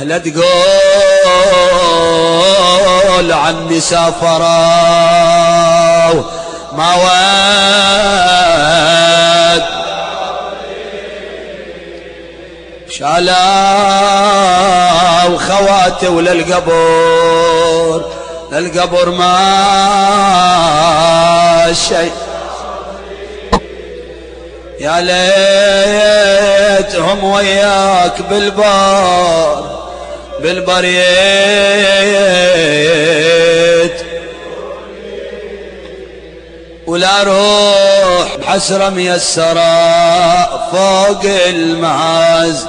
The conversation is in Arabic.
لا تقول عني سافروا ما ود شالوا خواتي وللقبر للقبر ما شيء. يا ليتهم وياك بالبار بالبريت. ولا روح بحسرة ميسرة فوق المعز.